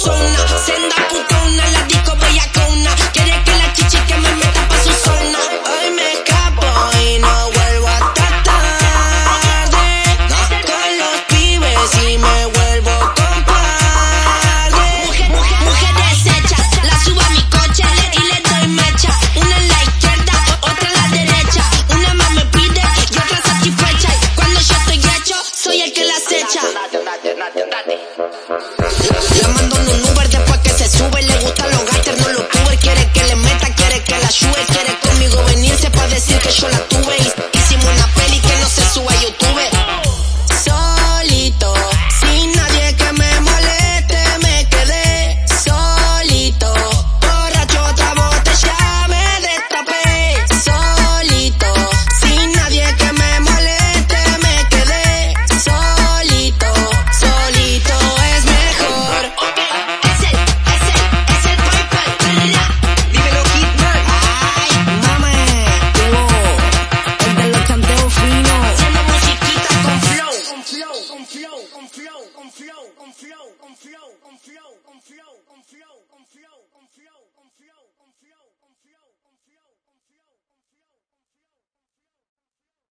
zona, senda puto flow, on flow, on flow, on flow, on flow, on flow, on flow, on flow, on flow, flow.